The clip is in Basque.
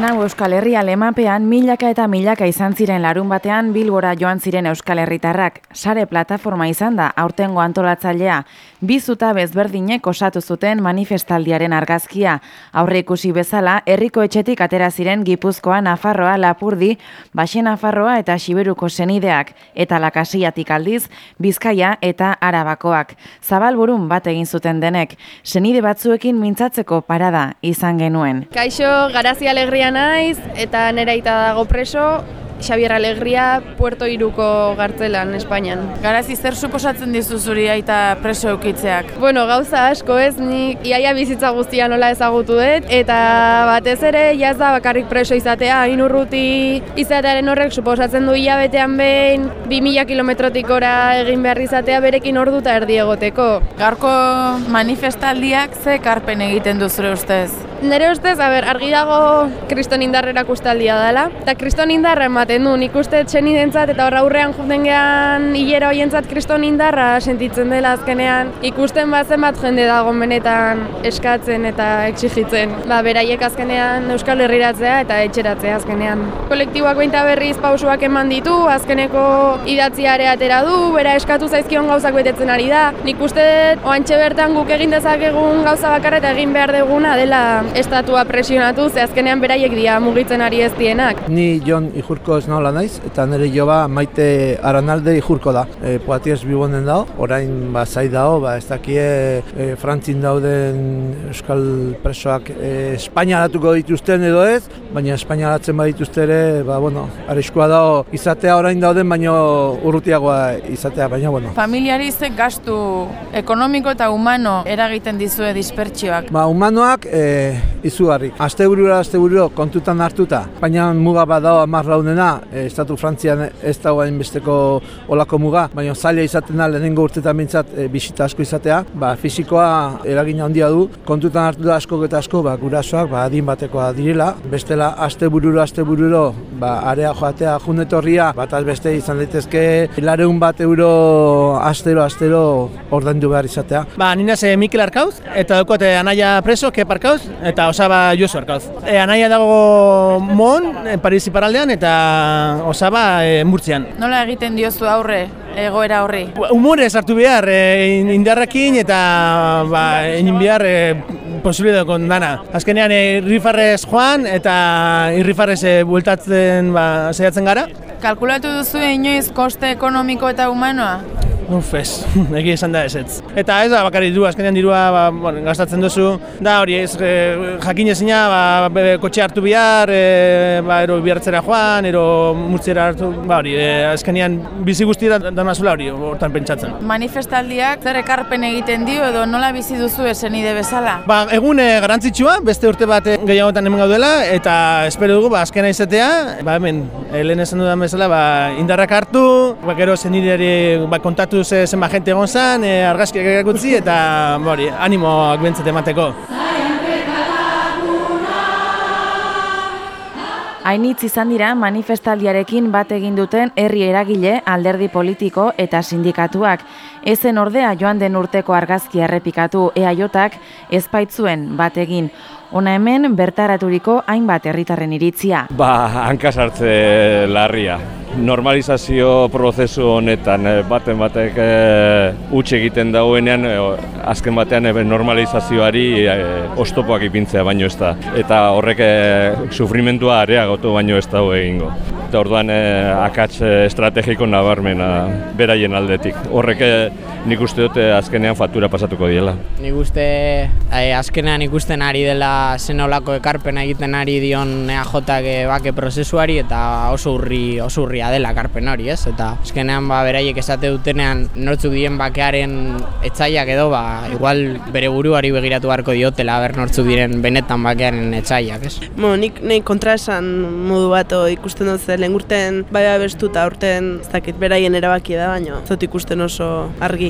Nau Euskal Herria lemapean milaka eta milaka izan ziren larun batean Bilbora joan ziren Euskal Herritarrak. Sare plataforma izan da aurtengo antolatzailea. Bizuta bezberdinek osatu zuten manifestaldiaren argazkia. Aurre ikusi bezala, herriko etxetik atera ziren Gipuzkoa, Nafarroa, Lapurdi, Baxe Nafarroa eta Siberuko senideak. Eta lakasiatik aldiz, Bizkaia eta Arabakoak. Zabalburun bat egin zuten denek. Senide batzuekin mintzatzeko parada izan genuen. Kaixo, garazi alegria naiz eta nera ita dago preso Xabier Alegria Puerto Iruko gartzelan Espainian. Garazi zer suposatzen dizu zuri aita preso eukitzeak? Bueno, gauza asko ez, nik iaia bizitza guztia nola ezagutu dut, eta batez ere jaz da bakarrik preso izatea, hain urruti izatearen horrek suposatzen du hilabetean behin, 2000 kilometrotik ora egin behar izatea berekin orduta erdi egoteko. Garko manifestaldiak ze karpen egiten du zure ustez? Nere ustez, a ber, argi dago kriston indarrera kustaldia dela, eta kriston indarra ematen du, nik uste txeni dentzat, eta horra hurrean juten gehan hilera hoientzat kriston indarra sentitzen dela azkenean, ikusten bazen bat jende dago benetan eskatzen eta exigitzen. Ba, beraiek azkenean Euskal Herriratzea eta etxeratzea azkenean. Kolektiboak baita berriz pausuak eman ditu, azkeneko idatziare atera du, bera eskatu zaizkion gauzak betetzen ari da. Nik uste oantxe bertan guk egin dezakegun gauza bakarra eta egin behar deguna dela estatua presionatu, ze azkenean beraiek dira mugitzen ari ez dienak. Ni Jon Ijurko ez nahola naiz, eta nire joba maite aranalde Ijurko da. E, Poatiez bibonen dago, orain ba, zai dago, ba, ez dakie e, Frantzin dauden Euskal presoak e, Espainia alatuko dituzten edo ez, baina Espainia alatzen badituzte ere, ba, bueno, arriskua dago izatea orain dauden, baina urrutiagoa izatea, baina, bueno. Familiari ze gastu ekonomiko eta humano eragiten dizue dispertsioak? Ba, humanoak, e, izugarrik. Asteburura astebururo kontutan hartuta, baina muga bat dago hamar launena, e, Estatu Frantzian ez dago besteko olako muga, baina zaila izaten da lehenengo urtetan bintzat e, bisita asko izatea, ba, fisikoa eragina handia du, kontutan hartuta asko eta asko, ba, gurasoak, ba, adin batekoa direla, bestela astebururo astebururo, ba, area joatea junetorria, bat beste izan daitezke lareun bat euro astero astero ordaindu behar izatea. Ba, nina ze Mikel Arkauz, eta daukote anaia preso, Kep Arkauz, eta osaba Josu Arkauz. E, anaia dago Mon, Paris iparaldean, eta osaba e, Murtzian. Nola egiten diozu aurre egoera horri? Humore sartu behar, e, indarrakin eta ba, egin behar e, posibilidad dana. Azkenean irrifarrez joan eta irrifarrez e, bueltatzen ba, saiatzen gara. Kalkulatu duzu inoiz koste ekonomiko eta humanoa? Uf, ez, egia esan da ez ez. Eta ez da bakarrik du, azkenean dirua ba, bueno, gastatzen duzu, da hori ez e, jakin ezina, ba, kotxe hartu bihar, e, ba, ero bihartzera joan, ero murtzera hartu, ba hori, e, azkenean bizi guztia da mazula hori, hortan pentsatzen. Manifestaldiak zer ekarpen egiten dio edo nola bizi duzu esen ide bezala? Ba, egun e, garantzitsua, beste urte bat gehiagotan hemen gaudela, eta espero dugu, ba, azkena izatea, ba, hemen, e, lehen esan dudan bezala, ba, indarrak hartu, ba, gero zenideri ba, kontatu ze zenba jente egon zen, e, argazkiak erakutzi eta hori, animoak bentzat emateko. Hainitz izan dira manifestaldiarekin bat egin duten herri eragile, alderdi politiko eta sindikatuak. Ezen ordea joan den urteko argazki errepikatu eaiotak ezpaitzuen bat egin. Ona hemen bertaraturiko hainbat herritarren iritzia. Ba, hankasartze larria normalizazio prozesu honetan eh, baten batek e, utxe egiten dagoenean e, azken batean e, normalizazioari e, ostopoak ipintzea baino ez da. Eta horrek e, sufrimentua areagotu baino ez dago egingo. Eta orduan e, akats estrategiko nabarmena beraien aldetik. Horrek e, nik uste dute azkenean faktura pasatuko diela. Nik uste azkenean ikusten ari dela zenolako ekarpena egiten ari dion EAJ bake prozesuari eta oso urri, oso urri dela karpen hori, ez? Eta eskenean ba beraiek esate dutenean nortzuk dien bakearen etzaiak edo ba igual bere buruari begiratu beharko diotela ber nortzuk diren benetan bakearen etzaiak, ez? Mo, nik nei kontra esan modu bat ikusten dut lehen urten bai abestu eta urten ez dakit beraien erabaki da baino zot ikusten oso argi.